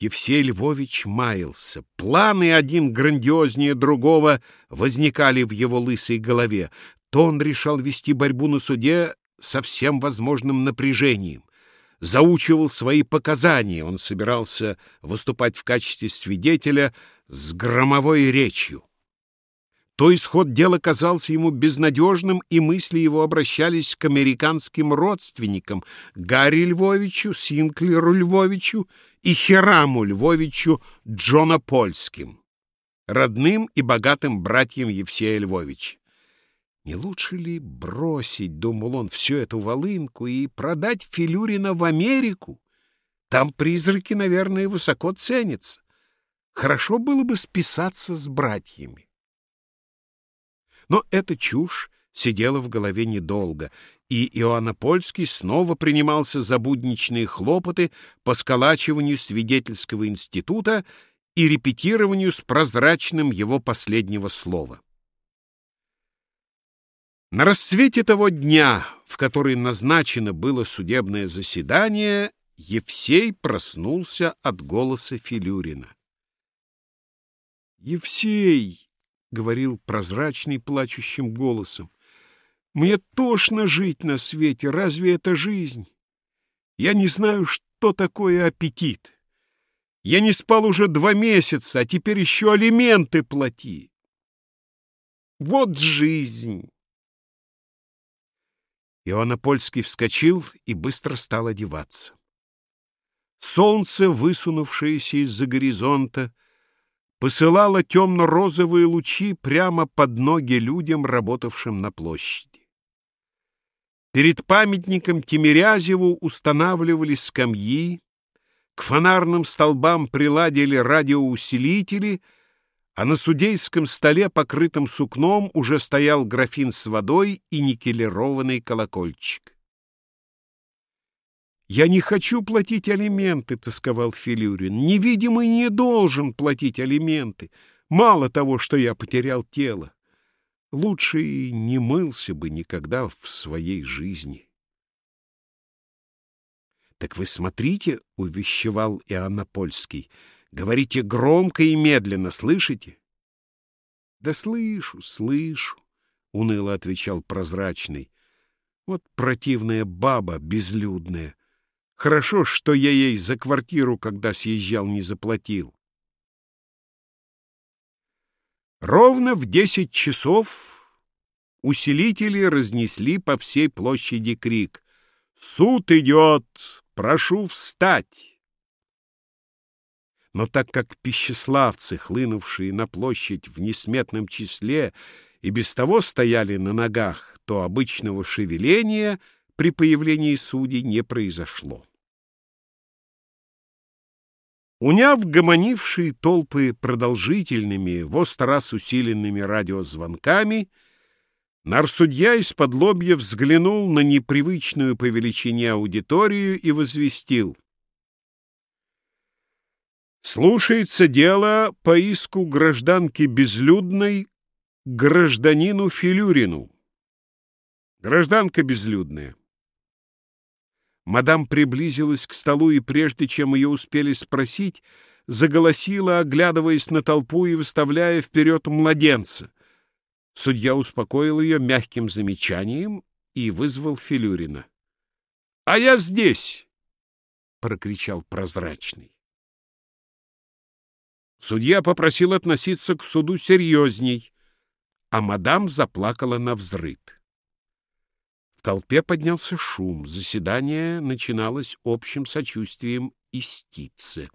Евсей Львович маялся. Планы один грандиознее другого возникали в его лысой голове. То он решал вести борьбу на суде со всем возможным напряжением. Заучивал свои показания. Он собирался выступать в качестве свидетеля с громовой речью. То исход дела казался ему безнадежным, и мысли его обращались к американским родственникам Гарри Львовичу, Синклеру Львовичу и Хераму Львовичу Джона Польским, родным и богатым братьям Евсея Львовича. Не лучше ли бросить, думал он, всю эту волынку и продать Филюрина в Америку? Там призраки, наверное, высоко ценятся. Хорошо было бы списаться с братьями. Но эта чушь сидела в голове недолго, и Иоаннопольский снова принимался за будничные хлопоты по сколачиванию свидетельского института и репетированию с прозрачным его последнего слова. На рассвете того дня, в который назначено было судебное заседание, Евсей проснулся от голоса Филюрина. «Евсей!» — говорил прозрачный плачущим голосом. «Мне тошно жить на свете. Разве это жизнь? Я не знаю, что такое аппетит. Я не спал уже два месяца, а теперь еще алименты плати. Вот жизнь!» Иоаннопольский вскочил и быстро стал одеваться. Солнце, высунувшееся из-за горизонта, посылала темно-розовые лучи прямо под ноги людям, работавшим на площади. Перед памятником Тимирязеву устанавливали скамьи, к фонарным столбам приладили радиоусилители, а на судейском столе, покрытом сукном, уже стоял графин с водой и никелированный колокольчик. «Я не хочу платить алименты», — тосковал Филюрин. «Невидимый не должен платить алименты. Мало того, что я потерял тело. Лучше и не мылся бы никогда в своей жизни». «Так вы смотрите», — увещевал Иоанна Польский, — «говорите громко и медленно, слышите?» «Да слышу, слышу», — уныло отвечал прозрачный. «Вот противная баба безлюдная». Хорошо, что я ей за квартиру, когда съезжал, не заплатил. Ровно в десять часов усилители разнесли по всей площади крик «Суд идет! Прошу встать!» Но так как пищеславцы, хлынувшие на площадь в несметном числе, и без того стояли на ногах, то обычного шевеления при появлении судей не произошло. Уняв гомонившие толпы продолжительными, в сто раз усиленными радиозвонками, нарсудья из-под лобья взглянул на непривычную по величине аудиторию и возвестил. Слушается дело по иску гражданки Безлюдной гражданину Филюрину. Гражданка Безлюдная. Мадам приблизилась к столу, и прежде чем ее успели спросить, заголосила, оглядываясь на толпу и выставляя вперед младенца. Судья успокоил ее мягким замечанием и вызвал Филюрина. — А я здесь! — прокричал прозрачный. Судья попросил относиться к суду серьезней, а мадам заплакала на взрыд. В толпе поднялся шум. Заседание начиналось общим сочувствием истицы.